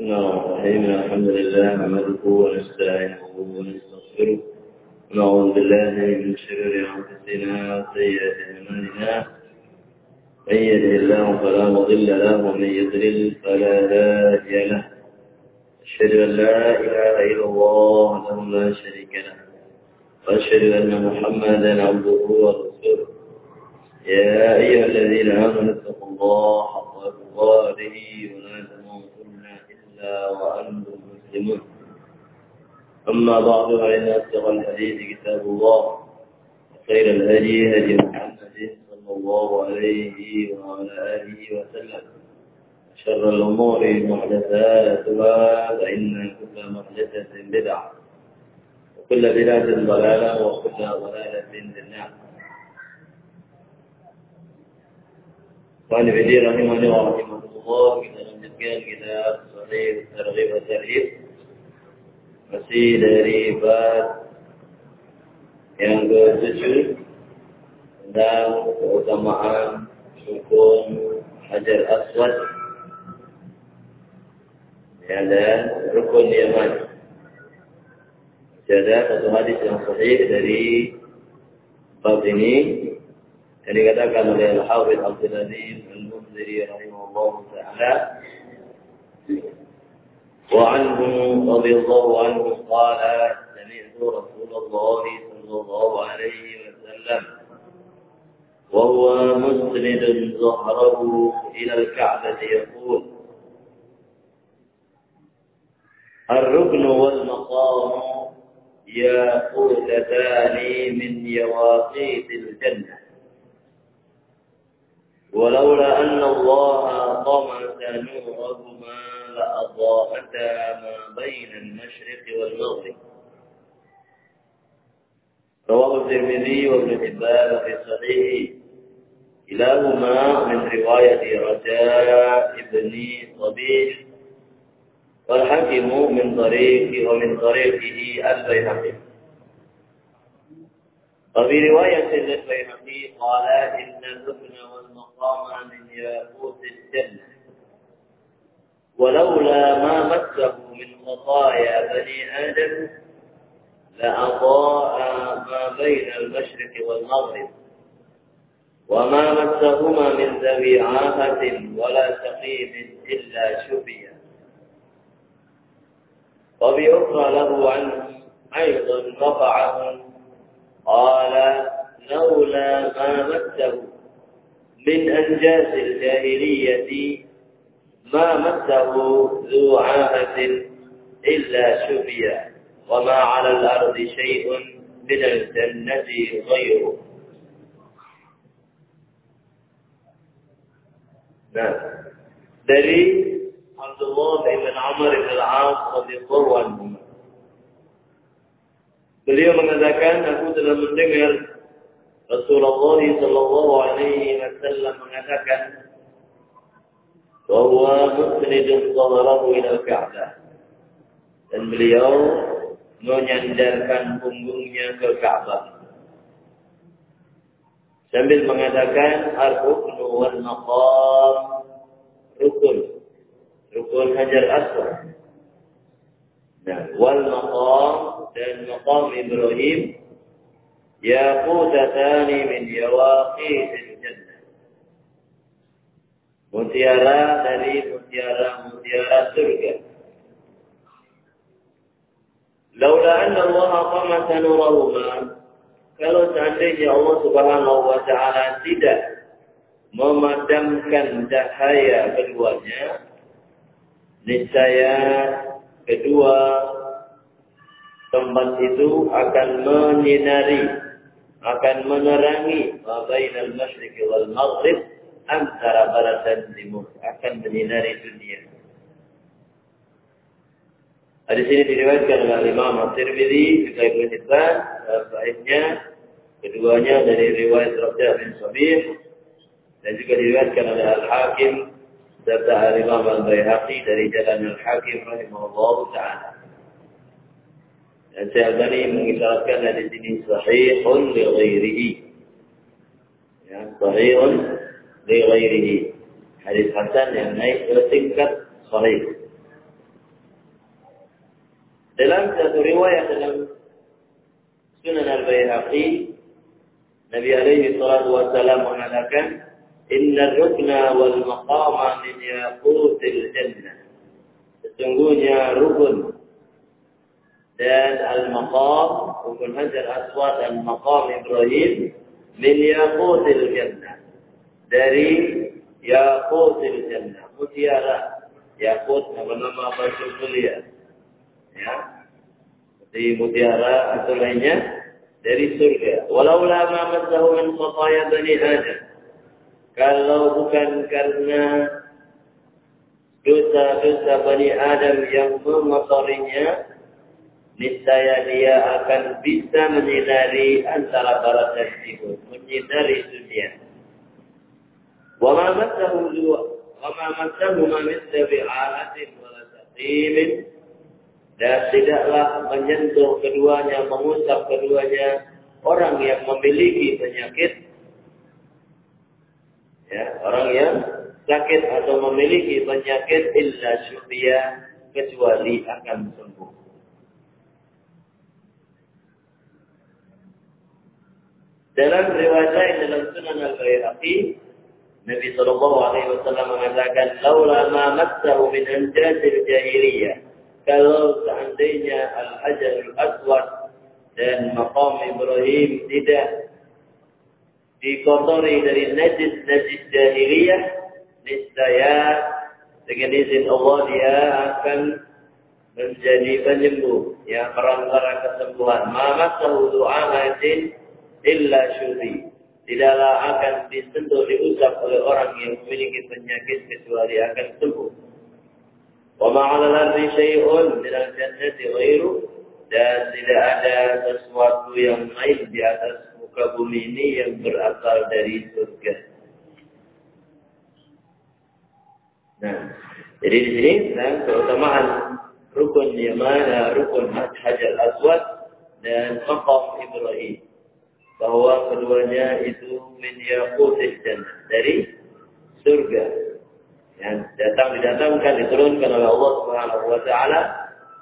بسم الله الرحمن الرحيم الحمد لله نحمده ونستعينه ونستغفره ونعوذ بالله من شرور أنفسنا وسيئات أعمالنا. من يهده الله فلا مضل له ومن يضلل فلا هادي له. أشهد أن لا إله إلا الله وحده لا شريك له. وأشهد أن محمدا عبده ورسوله. يا أيها الذين آمنوا اتقوا الله حق تقاته ولا وأنتم مسلمون. أما بعد فإن أصدق الحديث كتاب الله وخير الهدي هدي محمد صلى الله عليه وعلى آله وسلم. شر الأمور محدثاتها فإن كل محدثة بدعة وكل بدعة ضلالة وكل ضلالة في النار. Bidi rahimahni wa rahimahullah kita lanjutkan kitab Sahih Targhib wa Tarhib masih dari bab yang ke-7 tentang keutamaan rukun Hajar Aswad. Ya, dan rukun Yaman. Ada satu hadis yang sahih dari bab ini yang dikatakan oleh Al-Hafidh Abdul Aziz Al-Muziri rahimahullah ta'ala وعنه رضي الله عنه قال سمعت رسول الله صلى الله عليه وسلم وهو مسند ظهره إلى الكعبة يقول الركن والمقام ياقوتتان من يواقيت الجنة. ولولا أن الله طمس نورهما لأضاءتا ما بين المشرق والمغرب. رواه الترمذي وابن حبان في صحيحه. كلاهما من رواية رجاء بن صبيح. والحكم من طريق ومن طريقه البيهقي. وفي رواية للبيهقي قال إن الركن والمقام من ياقوت الجنة. ولولا ما مسه من خطايا بني آدم لأضاء ما بين المشرق والمغرب. وما مسهما من ذوي عاهة ولا سقيم إلا شفيا وفي أخرى له عنه أيضا رفعه. قال لولا ما مسه من أنجاز الجاهلية ما مسه ذو عاهة إلا شفيا وما على الأرض شيء من الجنة غيره Nah, dari Abdullah bin Amr bin Al-As radhiyallahu anhu. Beliau mengatakan, aku telah mendengar Rasulullah sallallahu alaihi wasallam mengatakan bahwa musnidun dhahrahu ila al-Ka'bah. Dan beliau menyandarkan punggungnya ke Ka'bah. Sambil mengatakan ar-ruknu wal maqam rukun. Rukun Hajar Aswad. Nah, wal maqam dan maqam Ibrahim yaqutatani min jannah. Mutiara dari mutiara-mutiara surga. Laula anna Allah qamasa nurahuma kalau seandainya Allah Subhanahu wa taala tidak memadamkan cahaya keduanya, niscaya kedua tempat itu akan menyinari, akan menerangi bainal masyriq wal maghrib antara barat dan timur, akan menyinari dunia. Di sini diriwayatkan oleh Imam At-Tirmidzi juga Ibnu Hibban baiknya keduanya dari riwayat Raja bin Sabih dan juga diriwayatkan oleh Al-Hakim serta Al-Imam Al-Baihaqi dari jalan Al-Hakim rahimahullah taala. Dan Syekh mengisyaratkan di sini sahihun li ghairihi. Ya, sahihun li ghairihi. Hadis hasan yang naik ke tingkat sahih. Dalam satu riwayat dalam Sunan Al-Baihaqi, Nabi alaihi salatu wassalam mengatakan, Inna rukna wal maqama min yaqutil jannah. Sesungguhnya rukun dan al-maqam, rukun Hajar Aswad dan maqam Ibrahim min yaqutil jannah. Dari yaqutil jannah, mutiara. Yakut nama-nama baju mulia. Ya. Seperti mutiara atau lainnya dari surga. Walau lama masahu min khataya bani Adam. Kalau bukan karena dosa-dosa Bani Adam yang mengotorinya, niscaya dia akan bisa menyinari antara barat dan timur, menyinari dunia. Wa ma masahu wa ma masahu ma mithla bi'alatin wa dan tidaklah menyentuh keduanya, mengusap keduanya orang yang memiliki penyakit ya, orang yang sakit atau memiliki penyakit illa syufiya kecuali akan sembuh. Dalam riwayat dalam Sunan Al-Baihaqi, Nabi Shallallahu Alaihi Wasallam mengatakan, "Laula ma massahu min anjasil jahiliyah." Kalau seandainya Al-Hajar Al-Aswad dan Maqam Ibrahim tidak dikotori dari najis-najis jahiliyah, niscaya dengan izin Allah dia akan menjadi penyembuh, ya perantara kesembuhan. Mama doa najis illa syuzi. Tidaklah akan disentuh, diusap oleh orang yang memiliki penyakit kecuali akan sembuh. Wa ma'ala lardi syai'un jannati ghairu dan tidak ada sesuatu yang lain di atas muka bumi ini yang berasal dari surga. Nah, jadi di sini tentang keutamaan rukun Yaman, rukun Hajar Aswad dan Maqam Ibrahim. Bahwa keduanya itu min yaqutih jannah dari surga. Yang datang didatangkan diturunkan oleh Allah Subhanahu wa taala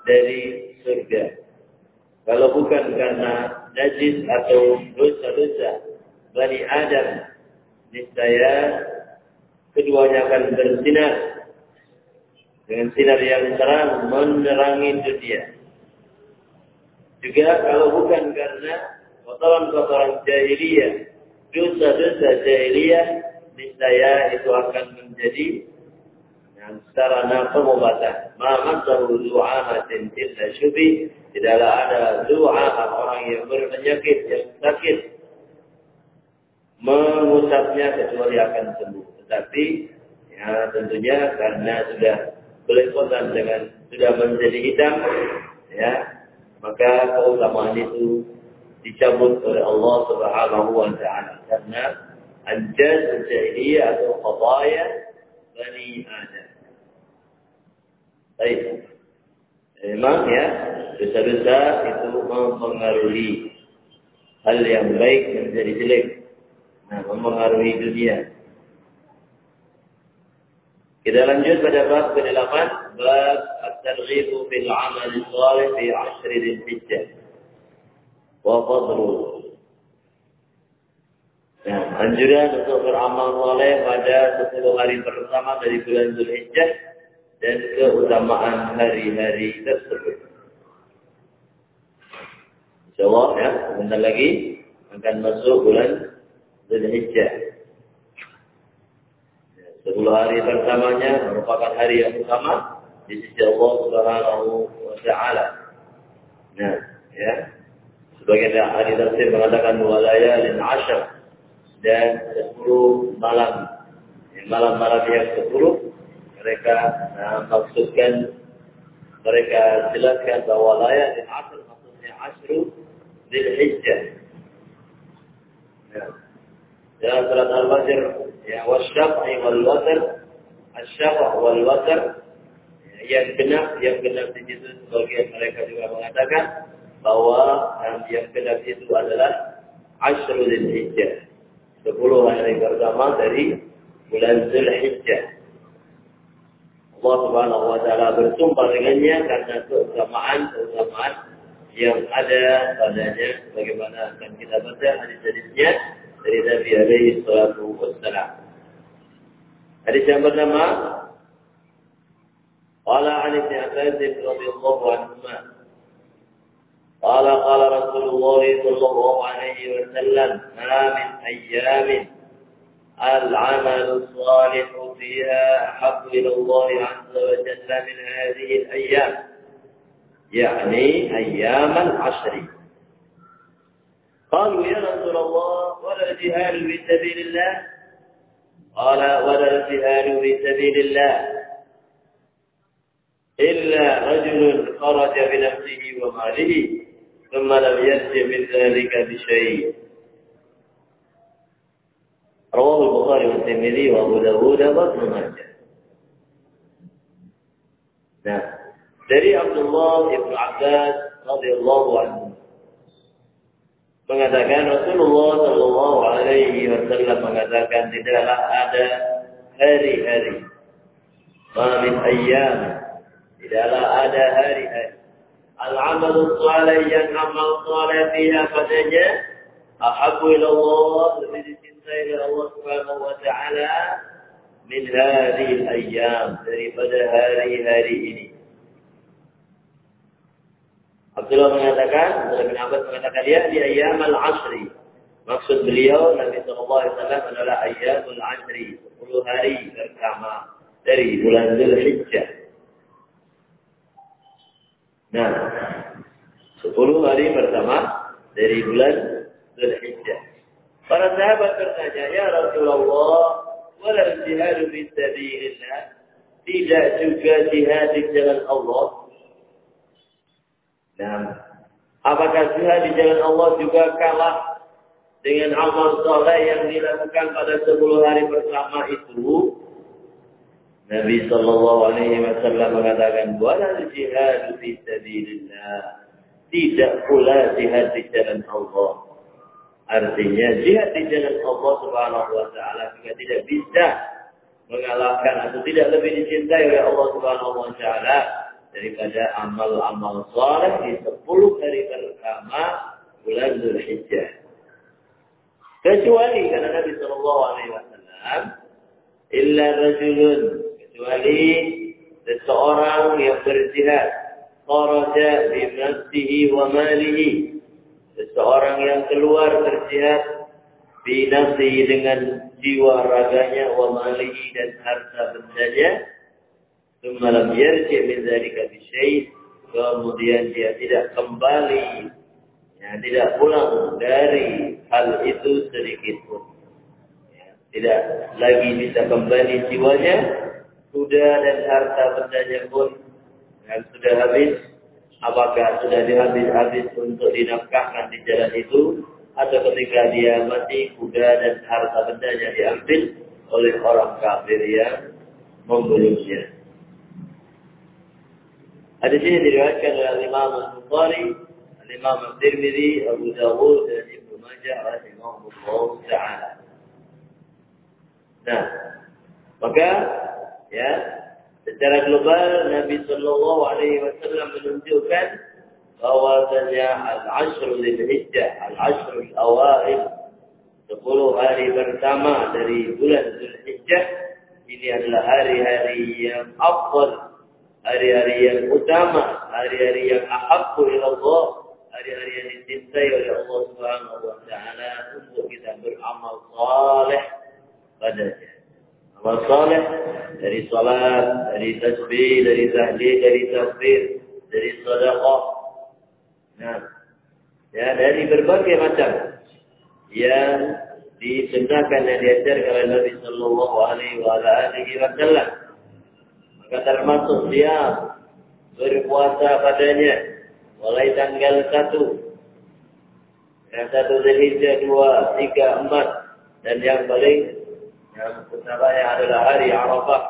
dari surga. Kalau bukan karena najis atau dosa-dosa Bani Adam niscaya keduanya akan bersinar dengan sinar yang terang menerangi dunia. Juga kalau bukan karena kotoran-kotoran jahiliyah, dosa-dosa jahiliyah, niscaya itu akan menjadi yang sarana pengobatan. Masahu du'amatin illa syubi Tidaklah ada doa orang yang berpenyakit, yang sakit, mengusapnya kecuali akan sembuh. Tetapi ya tentunya karena sudah belepotan dengan sudah menjadi hitam, ya maka keutamaan itu dicabut oleh Allah Subhanahu wa taala karena anjaz jahiliyah atau qadaya bani Adam. Baik. Memang ya, dosa-dosa itu mempengaruhi hal yang baik menjadi jelek. Nah, mempengaruhi dunia. Kita lanjut pada bab ke-8, bab at-targhib fil 'amal salih fi 'ashr dzulhijjah. Wa fadlu. Nah, anjuran untuk beramal soleh pada 10 hari pertama dari bulan Zulhijjah dan keutamaan hari-hari tersebut. Insyaallah ya, sebentar lagi akan masuk bulan Zulhijjah. Sepuluh hari pertamanya merupakan hari yang utama di sisi Allah Subhanahu wa taala. Nah, ya. Sebagian hari tafsir mengatakan walayalin ashar dan sepuluh malam. Malam-malam yang sepuluh mereka nah, maksudkan mereka jelaskan bahwa layak dan asr maksudnya asru dil hijjah. Ya. Dalam surat Al-Fajr, ya wasyaf'i wal watr, asyaf' wal watr, ya, yang genap, yang genap di situ sebagian mereka juga mengatakan bahwa yang kedua itu adalah Ashrul Hijjah. Sepuluh hari pertama dari bulan Zulhijjah. Allah Subhanahu wa taala bersumpah dengannya karena keutamaan-keutamaan yang ada padanya bagaimana akan kita baca hadis-hadisnya dari Nabi alaihi salatu wassalam. Hadis yang pertama Qala 'an Ibnu Abbas radhiyallahu anhu قال قال رسول الله صلى الله عليه وسلم ما من أيام العمل الصالح فيها أحب إلى الله عز وجل من هذه الأيام. يعني أيام العشر. قالوا يا رسول الله ولا الجهاد في سبيل الله؟ قال ولا الجهاد في سبيل الله. إلا رجل خرج بنفسه وماله. ثم لم يرجع من ذلك بشيء رواه البخاري والترمذي وابو داود وابن ماجه Nah, dari Abdullah ibn Abbas radhiyallahu anhu mengatakan Rasulullah Shallallahu Alaihi Wasallam mengatakan tidaklah ada hari-hari, mamin ayam, tidaklah ada hari-hari. Al-amal salih yang amal salih fiha padanya Subhanahu wa taala min hadhihi daripada hari-hari ini. Abdullah mengatakan, Abdullah bin Abbas mengatakan dia di ayyam al-ashri. Maksud beliau Nabi sallallahu alaihi wasallam adalah ayyamul ashri, 10 hari pertama dari bulan Zulhijjah. Nah, 10 hari pertama dari bulan Zulhijjah. Para sahabat bertanya, "Ya Rasulullah, wala jihad fi sabilillah?" Tidak juga jihad di jalan Allah. Nah, apakah jihad di jalan Allah juga kalah dengan amal soleh yang dilakukan pada 10 hari pertama itu? Nabi Shallallahu Alaihi Wasallam mengatakan, "Wala jihad fi sabilillah." Tidak pula jihad di jalan Allah. Artinya jihad di jalan Allah Subhanahu Wa Taala juga tidak bisa mengalahkan atau tidak lebih dicintai oleh Allah Subhanahu Wa Taala daripada amal-amal soleh di 10 hari pertama bulan Zulhijjah. Kecuali karena Nabi Shallallahu Alaihi Wasallam, illa rajulun kecuali seseorang yang berjihad kharaja bi nafsihi wa malihi. Seseorang yang keluar berjihad bi nafsihi dengan jiwa raganya wa malihi dan harta bendanya. Thumma lam yarji min dzalika bi kemudian dia tidak kembali ya, tidak pulang dari hal itu sedikit pun. Ya, tidak lagi bisa kembali jiwanya. Kuda dan harta bendanya pun yang sudah habis, apakah sudah dihabis-habis untuk dinafkahkan di jalan itu, atau ketika dia mati, kuda dan harta bendanya diambil oleh orang kafir yang membunuhnya. Hadis ini diriwayatkan oleh Imam Al-Bukhari, Imam Al-Tirmidzi, Abu Dawud dan Ibnu Majah rahimahullah taala. Nah, maka ya secara global Nabi Shallallahu Alaihi Wasallam menunjukkan bahwasanya al-ashr Dzulhijjah, al-ashr al-awail, 10 hari pertama dari bulan Dzulhijjah ini adalah hari-hari yang afdal, hari-hari yang utama, hari-hari yang ahabbu ila Allah, hari-hari yang dicintai oleh Allah Subhanahu wa taala untuk kita beramal saleh padanya. Amal saleh dari salat, dari tasbih, dari tahlil, dari takbir, dari sedekah. Nah, ya dari berbagai macam yang disunnahkan dan diajarkan oleh Nabi Sallallahu Alaihi Wasallam. Maka termasuk dia berpuasa padanya mulai tanggal satu, yang satu Zulhijjah dua, tiga, empat, dan yang paling yang utamanya adalah hari Arafah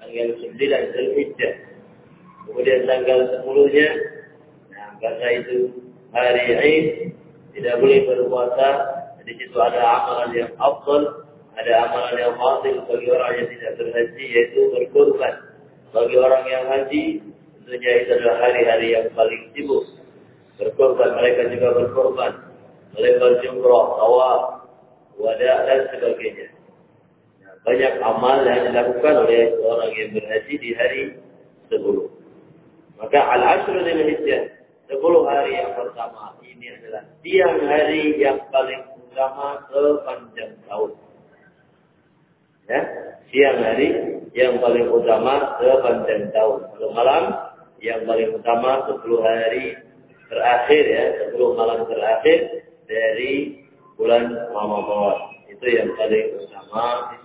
tanggal 9 Zulhijjah. Kemudian tanggal 10-nya nah, karena itu hari Id tidak boleh berpuasa. Di situ ada amalan yang afdal, ada amalan yang fadil bagi orang yang tidak berhaji yaitu berkorban bagi orang yang haji, tentunya itu adalah hari-hari yang paling sibuk. Berkorban, mereka juga berkorban. Melempar jumroh, tawaf, wadah, dan sebagainya. Banyak amal yang dilakukan oleh orang yang berhaji di hari sebelum. Maka al-ashrul hijjah, sepuluh hari yang pertama ini adalah siang hari yang paling utama sepanjang tahun. Ya, siang hari yang paling utama sepanjang tahun. Kalau malam yang paling utama sepuluh hari terakhir ya, sepuluh malam terakhir dari bulan Ramadan. Itu yang paling utama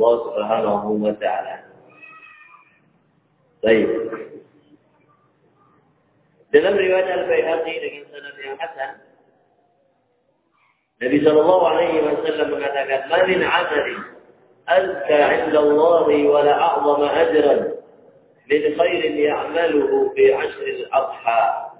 Subhanahu wa taala. Baik. Dalam riwayat Al-Baihaqi dengan sanad yang hasan, Nabi sallallahu alaihi wasallam mengatakan, "Ma min 'amalin azka 'inda Allah wa la a'zama ajran min khairin ya'maluhu fi 'ashr al-adha."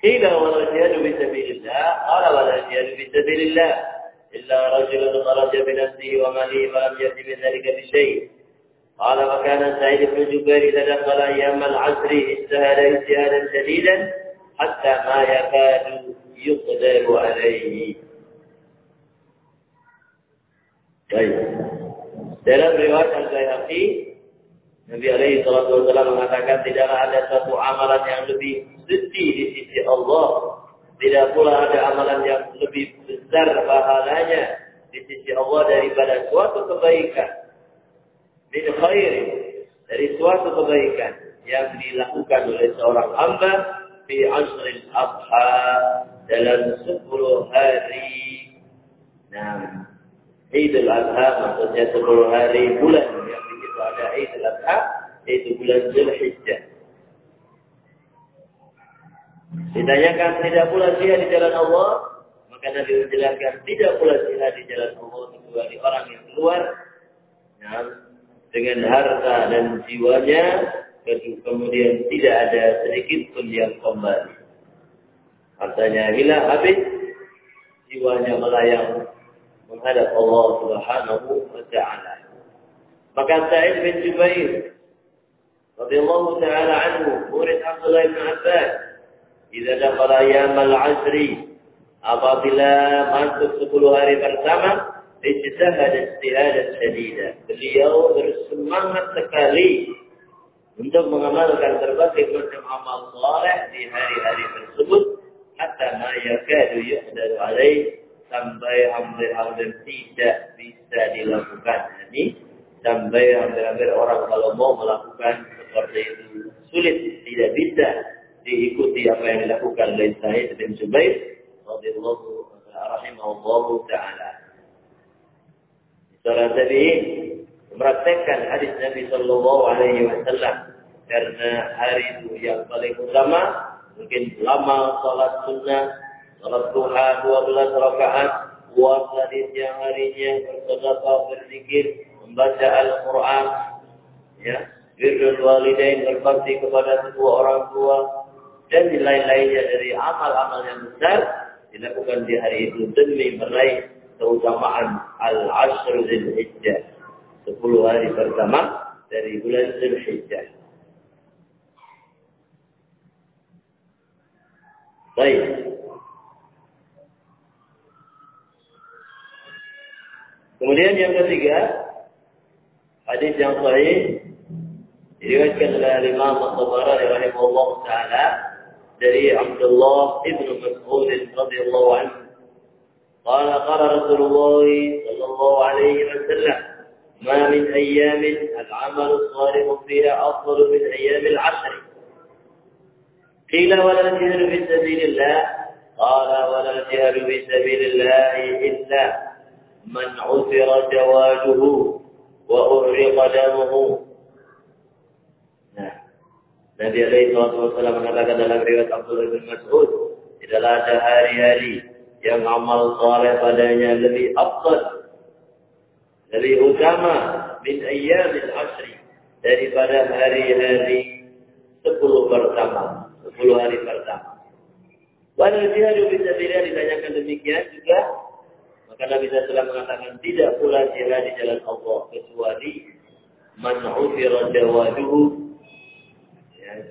قيل ولا جهاد في سبيل الله قال ولا جهاد في سبيل الله إلا رجل خرج بنفسه وماله فلم يأت من ذلك بشيء. قال وكان سعيد بن جبير إذا دخل أيام العصر اجتهد اجتهادا شديدا حتى ما يكاد يقدر عليه. طيب. dalam riwayat Al-Baihaqi Nabi alaihi salatu wasallam mengatakan tidaklah ada satu amalan yang lebih suci di sisi Allah tidak pula ada amalan yang lebih besar pahalanya di sisi Allah daripada suatu kebaikan. Min khairin dari suatu kebaikan yang dilakukan oleh seorang hamba fi asril adha dalam sepuluh hari. Nah Idul Adha maksudnya sepuluh hari bulan. Yang begitu ada Idul Adha yaitu bulan Zulhijjah Ditanyakan tidak pula jihad di jalan Allah maka Nabi menjelaskan tidak pula jihad di jalan Allah kecuali orang yang keluar nah, dengan harta dan jiwanya kemudian tidak ada sedikit pun yang kembali. Hartanya hilang habis, jiwanya melayang menghadap Allah Subhanahu wa taala. Maka Sa'id bin Jubair radhiyallahu taala anhu, murid Abdullah bin Abbas, "Idza dakhala ayyam al-'asri" apabila masuk 10 hari pertama, ijtihad ijtihadan syadida. Beliau bersemangat sekali untuk mengamalkan berbagai macam amal saleh di hari-hari tersebut hatta ma yakadu yuqdaru alaih sampai hampir-hampir tidak bisa dilakukan. Ini sampai hampir-hampir orang kalau mau melakukan seperti itu sulit, tidak bisa diikuti apa yang dilakukan oleh Sa'id bin Jubair radhiyallahu rahimahullahu taala. Saudara tabi'in mempraktekkan hadis Nabi Shallallahu Alaihi Wasallam karena hari itu yang paling utama mungkin lama salat sunnah salat duha 12 rakaat puasa di siang harinya bersedekah berzikir membaca Al-Quran ya birrul walidain berbakti kepada kedua orang tua dan lain-lainnya dari amal-amal yang besar dilakukan di hari itu demi meraih keutamaan Al-Ashr Zulhijjah. Sepuluh hari pertama dari bulan Zulhijjah. Baik. Kemudian yang ketiga, hadis yang sahih diriwayatkan oleh Imam At-Tabarani rahimahullah taala dari Abdullah ibnu Mas'ud radhiyallahu anhu قال قال رسول الله صلى الله عليه وسلم ما من أيام العمل الصالح فيها أفضل من أيام العشر. قيل ولا الجهل في سبيل الله. قال ولا الجهل في سبيل الله إلا من عثر جواده وأغرق دمه Nabi alaihi wasallam mengatakan dalam riwayat Abdullah bin Mas'ud, tidaklah ada hari-hari yang amal soleh padanya lebih afdal, lebih utama min ayyamin asri daripada hari-hari sepuluh pertama, sepuluh hari pertama. Pada jihad bisa ditanyakan demikian juga, maka Nabi SAW mengatakan tidak pula jihad di jalan Allah kecuali man ufira jawaduhu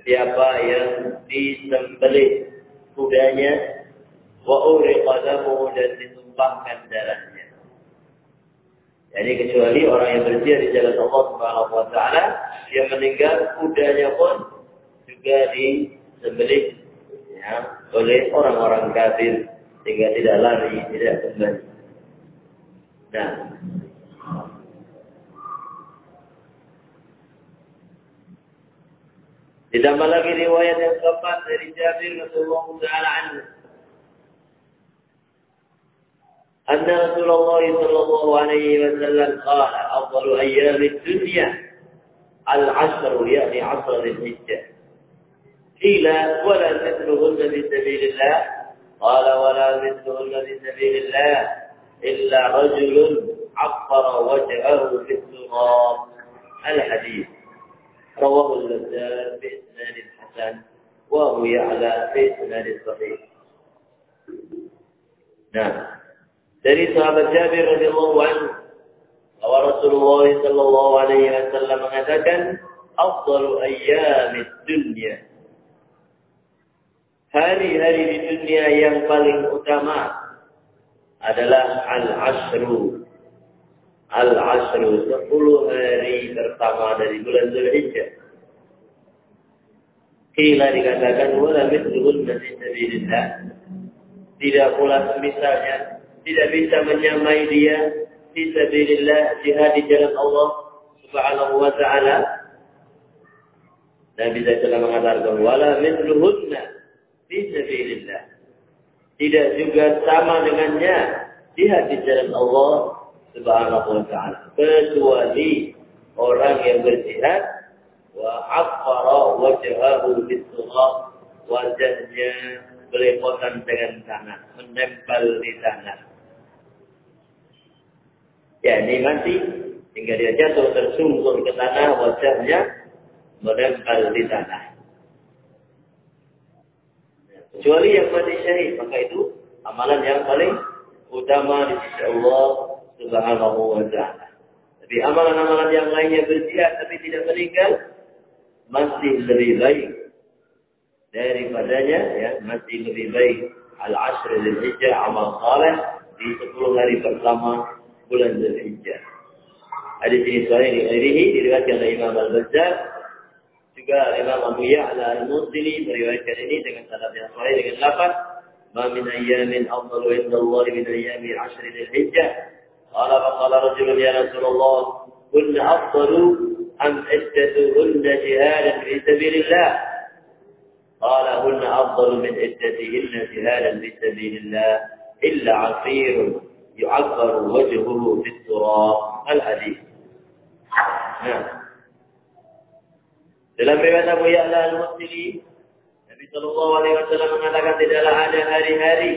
siapa yang disembelih kudanya wa uriqa damu dan ditumpahkan darahnya. Jadi kecuali orang yang berjihad di jalan Allah Subhanahu wa taala yang meninggal kudanya pun juga disembelih ya, oleh orang-orang kafir sehingga tidak lari, tidak kembali. Nah, Lagi riwayat yang keempat dari Jabir radhiyallahu taala anhu. أن رسول الله صلى الله عليه وسلم قال أفضل أيام الدنيا العشر يعني عشر الحجة قيل ولا مثلهن في سبيل الله قال ولا مثلهن في سبيل الله إلا رجل عفر وجهه في التراب الحديث رواه اللذان بإسناد حسن وهو يعلى بإسناد صحيح نعم dari sahabat Jabir radhiyallahu anhu bahwa Rasulullah sallallahu alaihi wasallam mengatakan afdalu ayyamid dunya hari-hari di dunia yang paling utama adalah al-ashru Al-Ashru, sepuluh hari pertama dari bulan Zulhijjah. Kila dikatakan, wala mitluhun nasi sabilillah. Tidak pula misalnya, tidak bisa menyamai dia di sabilillah, jihad di jalan Allah subhanahu wa ta'ala. Nabi SAW mengatakan, wala mitluhunna di sabilillah. Tidak juga sama dengannya jihad di jalan Allah subhanahu wa ta'ala. Kecuali orang yang berjihad wa afara wajhahu bisurah wajahnya belepotan dengan tanah, menempel di tanah. Ya, ini mati hingga dia jatuh tersungkur ke tanah, wajahnya menempel di tanah. Kecuali yang mati syahid, maka itu amalan yang paling utama di sisi Allah Subhanahu wa taala. Tapi amalan-amalan yang lainnya berjihad tapi tidak meninggal masih lebih baik daripadanya ya masih lebih baik al-ashr dzulhijjah amal saleh di 10 hari pertama bulan dzulhijjah. Hadis ini sahih di Irihi diriwayatkan oleh Imam Al-Bazzar juga Imam Abu Ya'la Al-Musili meriwayatkan ini dengan sanad yang sahih dengan lafaz min ayyamin afdalu inda Allah min ayyami al-ashr dzulhijjah قال فقال رجل يا رسول الله كن أفضل أم عدتهن جهادا في سبيل الله؟ قال هن أفضل من عدتهن جهادا في سبيل الله إلا عصير يعبر وجهه في التراب. الحديث. نعم. Dalam riwayat Abu Ya'la al-Musili, Nabi Shallallahu Alaihi Wasallam mengatakan tidaklah ada hari-hari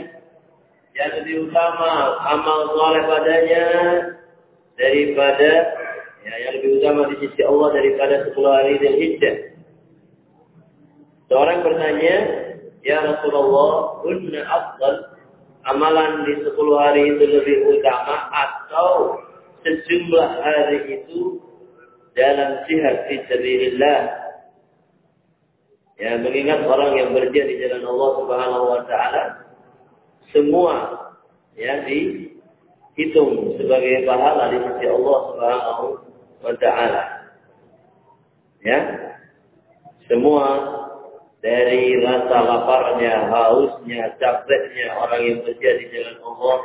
yang lebih utama amal soleh padanya daripada ya, yang lebih utama di sisi Allah daripada 10 hari Dzulhijjah. Seorang bertanya, "Ya Rasulullah, kunna afdal amalan di 10 hari itu lebih utama atau sejumlah hari itu dalam jihad fi sabilillah?" Ya, mengingat orang yang berjihad di jalan Allah Subhanahu wa taala semua ya dihitung sebagai pahala di sisi Allah Subhanahu wa taala. Ya. Semua dari rasa laparnya, hausnya, capeknya orang yang bekerja di jalan Allah,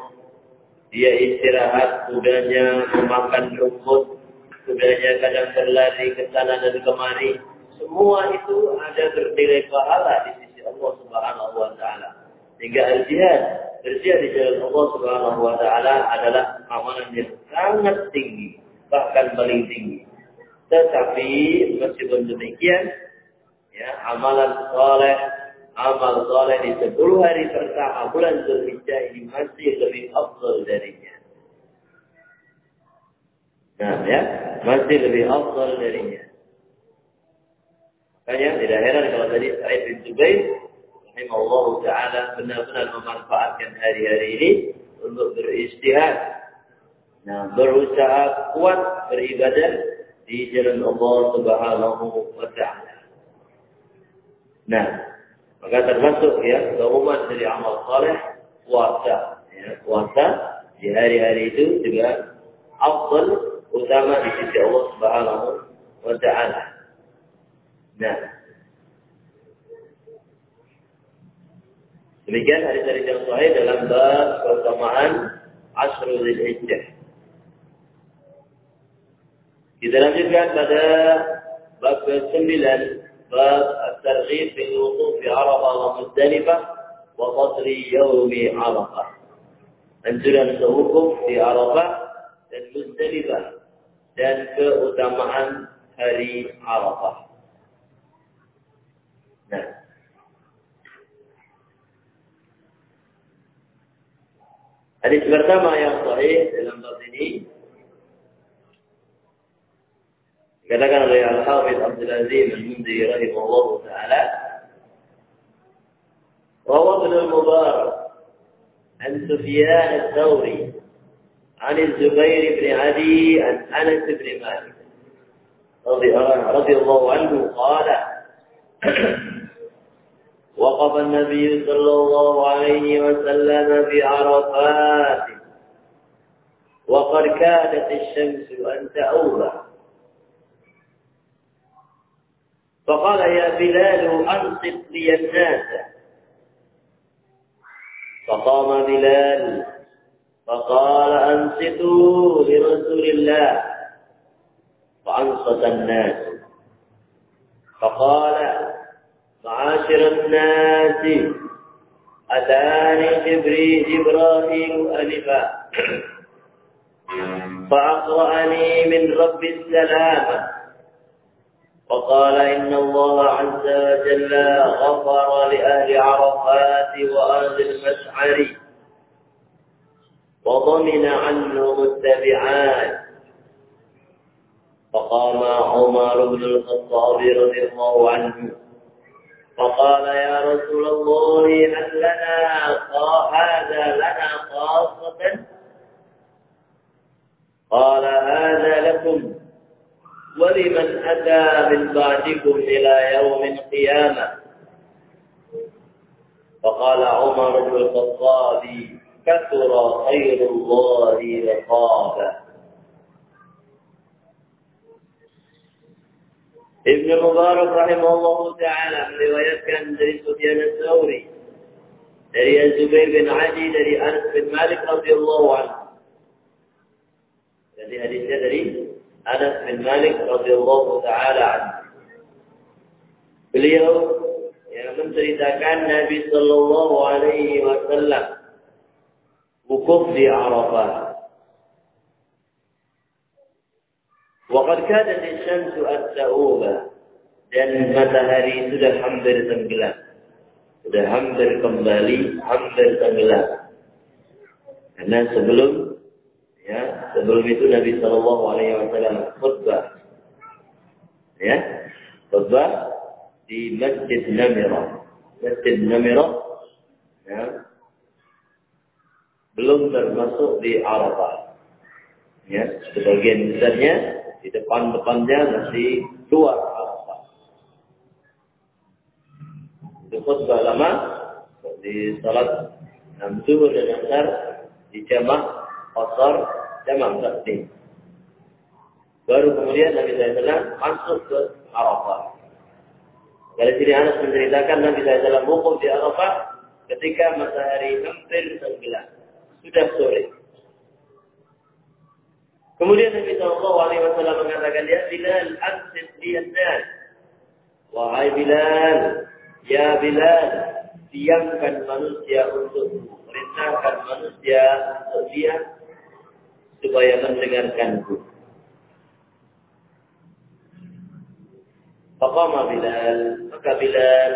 dia istirahat, kudanya memakan rumput, kudanya kadang berlari ke sana dan kemari. Semua itu ada bernilai pahala di sisi Allah Subhanahu wa taala. Sehingga al-jihad, berjihad di jalan Allah Subhanahu wa taala adalah amalan yang sangat tinggi, bahkan paling tinggi. Tetapi meskipun demikian, ya, amalan soleh, amal soleh di 10 hari pertama bulan Zulhijjah ini masih lebih afdal darinya. Nah, ya, masih lebih afdal darinya. Makanya tidak heran kalau tadi Sa'id bin rahimahullah taala benar-benar memanfaatkan hari-hari ini untuk beristihad. Nah, berusaha kuat beribadah di jalan Allah Subhanahu wa taala. Nah, maka termasuk ya keumuman dari amal saleh puasa. Ya, puasa di hari-hari itu juga afdal utama di sisi Allah Subhanahu wa taala. Nah, demikian hari dari yang sahih dalam bab keutamaan Ashrul Hijjah. Kita lanjutkan pada bab ke-9 bab at-targhib fil wuquf fi Arafah wa Muzdalifah wa qadri yaumi Arafah. Anjuran sewukuf di Arafah dan Muzdalifah dan keutamaan hari Arafah. Hadis pertama yang sahih dalam bab ini dikatakan oleh Al-Hafidh Abdul Azim Al-Mundiri rahimahullah taala روى ابن المبارك عن سفيان الثوري عن الزبير بن عدي عن انس بن مالك رضي الله عنه قال وقف النبي صلى الله عليه وسلم في عرفات. وقد كادت الشمس أن تأوبه. فقال يا بلال أنصت لي الناس. فقام بلال فقال أنصتوا لرسول الله. فأنصت الناس. فقال معاشر الناس. أتاني جبريل جبرائيل ألفا فأقرأني من رب السلامة. وقال إن الله عز وجل غفر لأهل عرفات وأرض المشعر وضمن عنهم التبعات. فقام عمر بن الخطاب رضي الله عنه. فقال يا رسول الله هل لنا هذا لنا خاصة؟ قال هذا لكم ولمن أتى من بعدكم إلى يوم القيامة؟ فقال عمر بن الخطاب كثر خير الله وخاب ابن مبارك رحمه الله تعالى من روايات كان دري سفيان الثوري دري الزبير بن عدي دري أنس بن مالك رضي الله عنه. الذي حديث دري أنس بن مالك رضي الله تعالى عنه. beliau yang menceritakan Nabi Shallallahu Alaihi Wasallam wukuf di Arafah Waqad kadat asy-syamsu at-ta'uba dan matahari sudah hampir tenggelam. Sudah hampir kembali, hampir tenggelam. Karena sebelum ya, sebelum itu Nabi sallallahu alaihi wasallam khutbah. Ya, khutbah di Masjid Namira. Masjid Namira ya, belum termasuk di Arafah. Ya, sebagian besarnya di depan-depannya masih luar Arafah. Itu khutbah lama di salat enam zuhur dan asar di jamak asar jamak takdim. Baru kemudian Nabi SAW masuk ke Arafah. Dari sini Anas menceritakan Nabi SAW wukuf di Arafah ketika matahari hampir tenggelam. Sudah sore. Kemudian Nabi Shallallahu Alaihi Wasallam mengatakan, Ya Bilal, ansit nas. Wahai Bilal, ya Bilal, diamkan manusia untuk perintahkan manusia untuk dia supaya mendengarkanku. Faqama Bilal, maka Bilal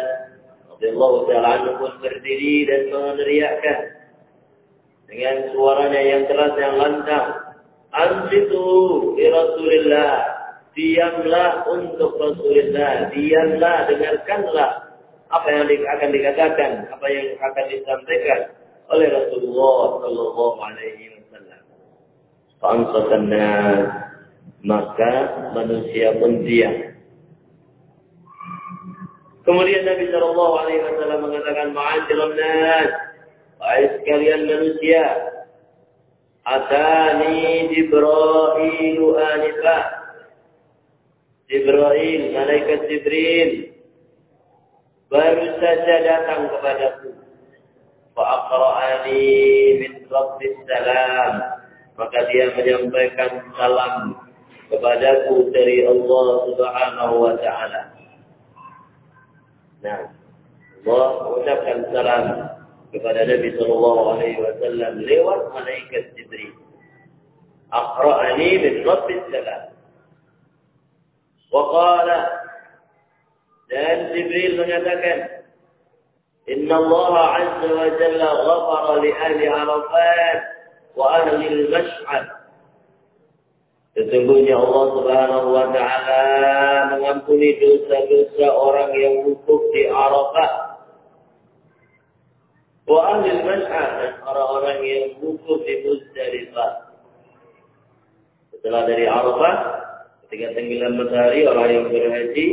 radhiyallahu taala pun berdiri dan meneriakkan dengan suaranya yang keras yang lantang Ansitu di Rasulullah. Diamlah untuk Rasulullah. Diamlah, dengarkanlah apa yang akan dikatakan, apa yang akan disampaikan oleh Rasulullah Sallallahu Alaihi Wasallam. Fansatan maka manusia pun diam. Kemudian Nabi Shallallahu Alaihi Wasallam mengatakan, "Ma'asyiral nas, wahai sekalian manusia, atani Jibril anifah. Jibril, malaikat Jibril, baru saja datang kepadaku. Fa'akra'ani min rabbis salam. Maka dia menyampaikan salam kepadaku dari Allah Subhanahu wa taala. Nah, Allah mengucapkan salam kepada Nabi sallallahu alaihi wasallam lewat malaikat Jibril. Aqra'ani min Rabbis salam. Wa qala dan Jibril mengatakan Inna Allah Azza wa Jalla ghafara li ahli Arafat wa ahli al-Mash'ad Sesungguhnya Allah Subhanahu wa taala mengampuni dosa-dosa orang yang wukuf di Arafah. Wa ahli dan orang-orang yang wukuf di Muzdalifah. Setelah dari Arafah, ketika tenggelam matahari orang yang berhaji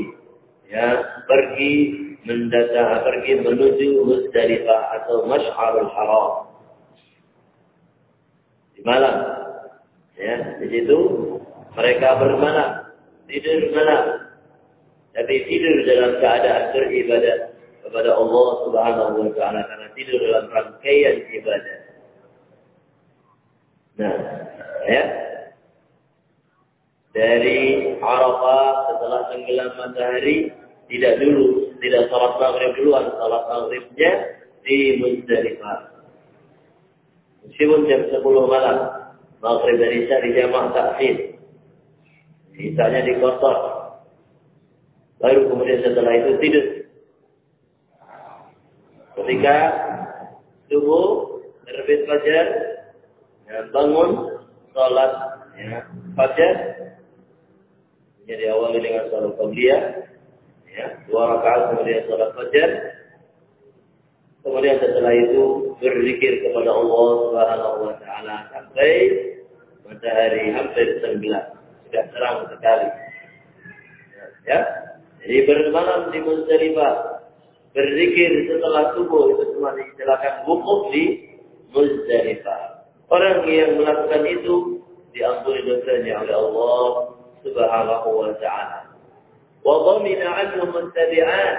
ya pergi mendatang pergi menuju Muzdalifah atau Mash'arul Haram. Di malam Ya, di situ mereka bermalam, tidur malam. Tapi tidur dalam keadaan beribadah kepada Allah Subhanahu wa taala karena tidur dalam rangkaian ibadah. Nah, ya. Dari Arafah setelah tenggelam matahari tidak dulu, tidak salat maghrib duluan, salat maghribnya di Muzdalifah. Meskipun jam 10 malam, Maghrib dan Isya di jamak takhir. Sisanya dikotor. Baru kemudian setelah itu tidur. Ketika subuh terbit fajar, ya, bangun, sholat ya, fajar, jadi awali dengan sholat qabliyah, ya, dua rakaat kemudian sholat fajar, kemudian setelah itu berzikir kepada Allah Subhanahu wa taala sampai matahari hampir tenggelam, sudah terang sekali. Ya, jadi bermalam di Muzdalifah, berzikir setelah subuh itu semua diistilahkan wukuf di Muzdalifah. Orang yang melakukan itu diampuni dosanya oleh Allah Subhanahu wa taala. Wa dhamina anhum muttabi'at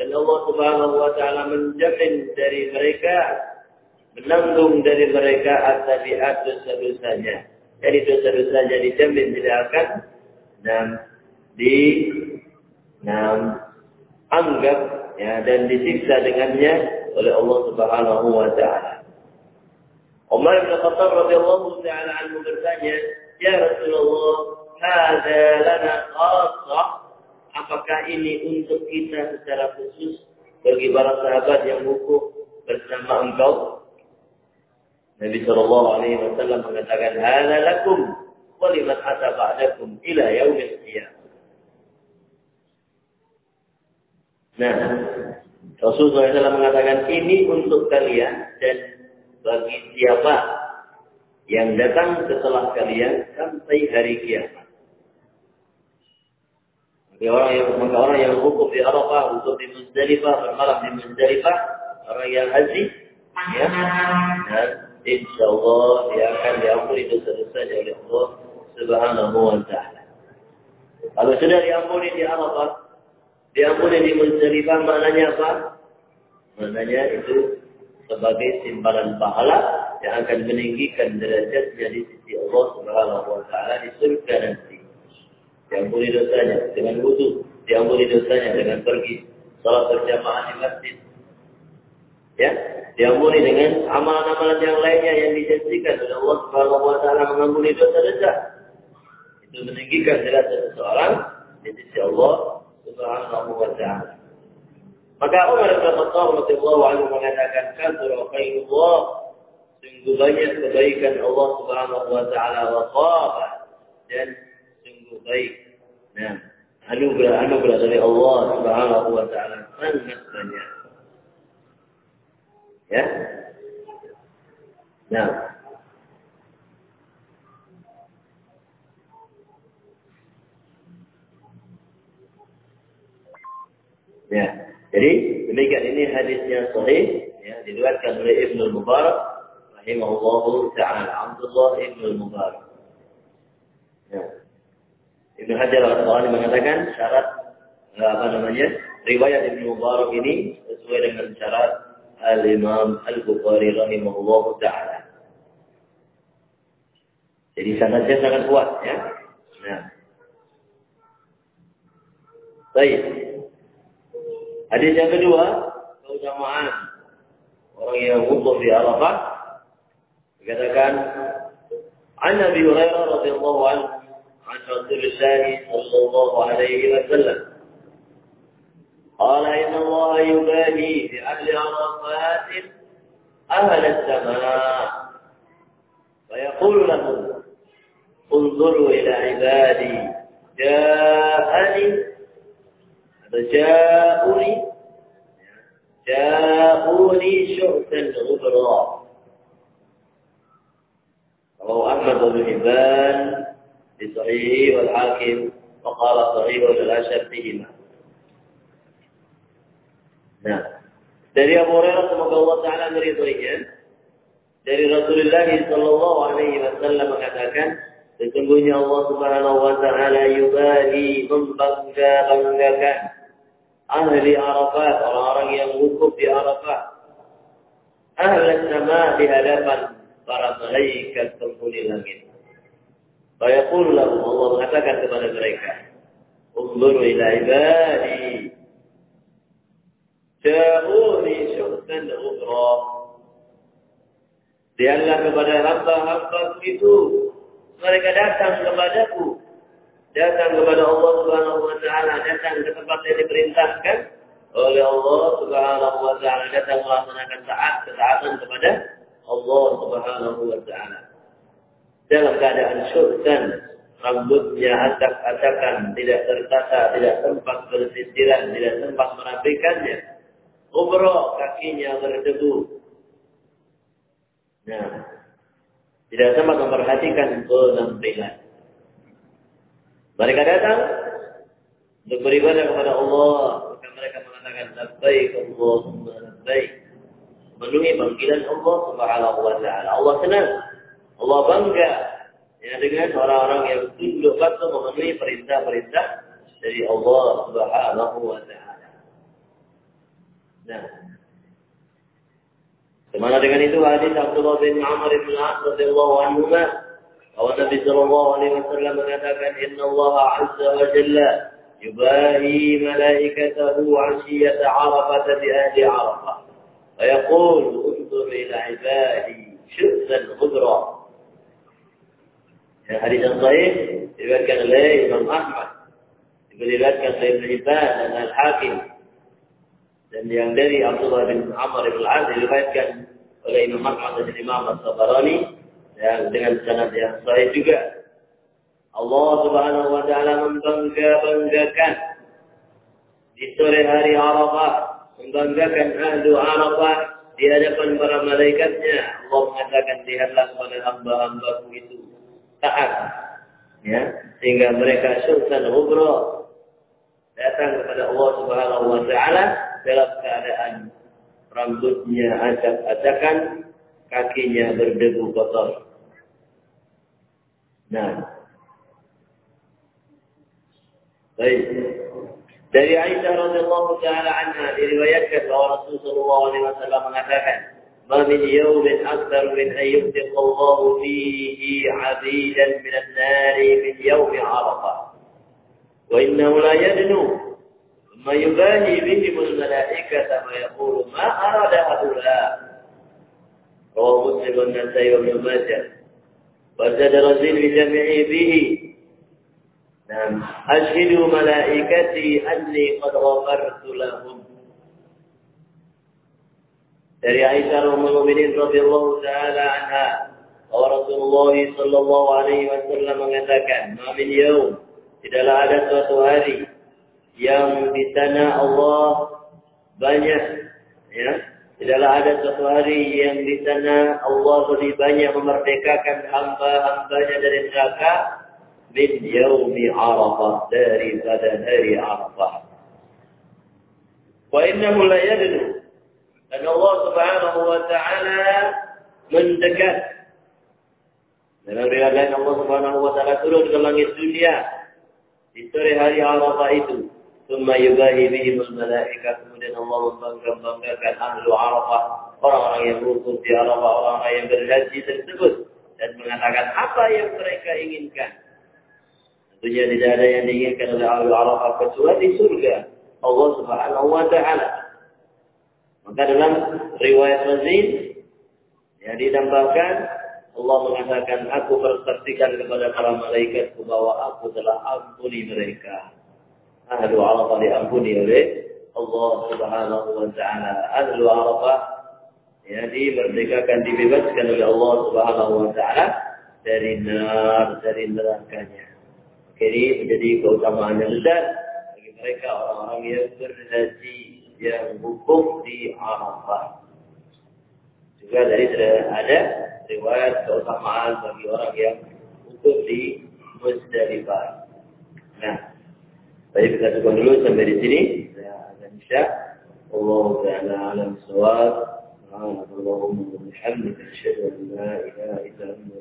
dan Allah Subhanahu wa taala menjamin dari mereka menanggung dari mereka at-tabi'at dosa-dosanya. Jadi dosa-dosanya dijamin tidak akan dan di nah, anggap ya dan disiksa dengannya oleh Allah Subhanahu wa taala. Umar bin Khattab radhiyallahu taala anhu bertanya, "Ya Rasulullah, hadza lana khassa?" Apakah ini untuk kita secara khusus bagi para sahabat yang wukuf bersama engkau? Nabi Shallallahu Alaihi Wasallam mengatakan, "Hada lakum, walimat ata ba'dakum ila yaumil qiyamah." Nah, Rasulullah SAW mengatakan ini untuk kalian dan bagi siapa yang datang setelah kalian sampai hari kiamat. Bagi orang yang maka orang yang hukum di Arafah, hukum di Muzdalifah, bermalam di Muzdalifah, orang yang haji, ya, dan insya Allah dia akan diampuni dosa-dosanya oleh Allah Subhanahu wa taala. Kalau sudah diampuni di Arafah, diampuni di Muzdalifah maknanya apa? Maknanya itu sebagai simpanan pahala yang akan meninggikan derajatnya di sisi Allah Subhanahu wa taala di surga nanti. Diampuni dosanya dengan wudhu, diampuni dosanya dengan pergi salat berjamaah di masjid. Ya, diampuni dengan amalan-amalan yang lainnya yang dijanjikan oleh Allah Subhanahu wa taala mengampuni dosa-dosa. Itu meninggikan derajat seseorang di sisi Allah Subhanahu wa taala. Maka Umar bin Khattab radhiyallahu anhu mengatakan katsura khairullah sungguh banyak kebaikan Allah Subhanahu wa taala wa qaba dan sungguh baik. Nah, anugerah anugerah dari Allah Subhanahu wa taala sangat banyak. Ya. Nah. Ya. Jadi demikian ini hadisnya sahih ya diriwayatkan oleh Ibnu Mubarak rahimahullahu taala Abdullah Ibnu Mubarak. Ya. Ibnu Hajar al-Asqalani mengatakan syarat apa namanya riwayat Ibnu Mubarak ini sesuai dengan syarat Al-Imam Al-Bukhari rahimahullahu taala. Jadi sanadnya sangat kuat ya. Nah. Baik. Hadis yang kedua, keutamaan orang yang wukuf di Arafah dikatakan An Nabi Hurairah radhiyallahu anhu عن رسول الله صلى الله عليه وسلم قال إن الله يباهي بأهل عرفات أهل السماء فيقول لهم انظروا إلى عبادي جاءني جاءوني جاءوني شعثا غبرا رواه أحمد بن حبان بصحيحه والحاكم وقال صحيح لا شرطهما Nah, dari Abu Hurairah semoga Allah Taala meridhoinya, dari Rasulullah Sallallahu Alaihi Wasallam mengatakan, sesungguhnya Allah Subhanahu Wa Taala yubahi membangga banggakan ahli Arafat, orang-orang yang wukuf di Arafat, ahli sama di hadapan para malaikat penghuni langit. Fayaqulu lahum Allah mengatakan kepada mereka, Unzuru ila ibadi. Ja'uni syuhtan ukhra. Lihatlah kepada hamba-hamba itu. Mereka datang kepadaku. Datang kepada Allah Subhanahu wa taala, datang ke tempat yang diperintahkan oleh Allah Subhanahu wa taala, datang melaksanakan taat ketaatan kepada Allah Subhanahu wa taala dalam keadaan syurgan, rambutnya acak-acakan, tidak tertata, tidak sempat bersisiran, tidak sempat merapikannya. Umroh kakinya berdebu. Nah, tidak sempat memperhatikan penampilan. Mereka datang untuk beribadah kepada Allah, maka mereka mengatakan labbaik Allahumma labbaik. Memenuhi panggilan Allah Subhanahu wa taala. Allah senang Allah bangga ya dengan orang-orang yang tunduk patuh memenuhi perintah-perintah dari Allah Subhanahu wa taala. Nah, Semana dengan itu hadis Abdullah bin Amr bin As radhiyallahu anhu أو النبي صلى الله عليه وسلم نبأ إن الله عز وجل يباهي ملائكته عشية عرفة بأهل عرفة. ويقول انظر إلى عبادي شفا غدرا. حديث صحيح يبكى ليه إمام أحمد يقول يبكى لابن عباد أن الحاكم dan yang dari Abdullah bin Amr bin Al-As diriwayatkan oleh Imam Ahmad dan Imam At-Tabarani yang dengan sanad yang sahih juga. Allah Subhanahu wa taala membangga-banggakan di sore hari Arafah, membanggakan ahlu Arafah di hadapan para malaikatnya. Allah mengatakan lihatlah kepada hamba-hambaku itu taat ya sehingga mereka sultan ubro datang kepada Allah Subhanahu wa taala dalam keadaan rambutnya acak-acakan kakinya berdebu kotor nah baik dari Aisyah radhiyallahu taala anha diriwayatkan bahwa Rasulullah sallallahu alaihi wasallam mengatakan ما من يوم أكثر من أن يفتق الله فيه عبيدا من النار من يوم عرفة. وإنه لا يدنو. ثم يباهي بهم الملائكة فيقول ما أراد هؤلاء؟ رواه مسلم والنسائي وابن ماجه. وزاد رزين بجمعه به نعم أشهدوا ملائكتي أني قد غفرت لهم dari Aisyah Ummul Mukminin radhiyallahu taala anha bahwa Rasulullah sallallahu alaihi wasallam mengatakan, "Ma min yaum tidaklah ada suatu hari yang di sana Allah banyak ya Tidaklah ada suatu hari yang di sana Allah lebih banyak memerdekakan hamba-hambanya dari neraka min yaumi Arafah daripada hari Arafah. Wa innahu la yadnu. Dan Allah Subhanahu wa taala mendekat. Dalam riwayat Allah Subhanahu wa taala turun ke langit dunia di sore hari Arafah itu. Thumma yubahi bihim malaika kemudian Allah membanggakan ahlu Arafah, orang-orang yang berwukuf di Arafah, orang-orang yang berhaji tersebut dan mengatakan apa yang mereka inginkan. Tentunya tidak ada yang diinginkan oleh ahlu Arafah kecuali surga Allah Subhanahu wa taala. Maka dalam riwayat Mazin yang ditambahkan Allah mengatakan aku bersaksikan kepada para malaikatku bahwa aku telah ampuni mereka. Ahlu Arafah diampuni oleh Allah Subhanahu wa taala. Ahlu Arafah ya dimerdekakan dibebaskan oleh Allah Subhanahu wa taala dari nar dari nerakanya. Jadi menjadi keutamaan yang besar bagi mereka orang-orang yang berhaji yang wukuf di Arafah. Juga dari ada riwayat keutamaan bagi orang yang wukuf di Musdalifah. Nah, طيب إذا تكملون سمريتني هذا إن شاء الله تعالى على الصواب سبحانك اللهم وبحمدك أشهد أن لا إله إلا أنت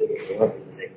أستغفرك وأتوب إليك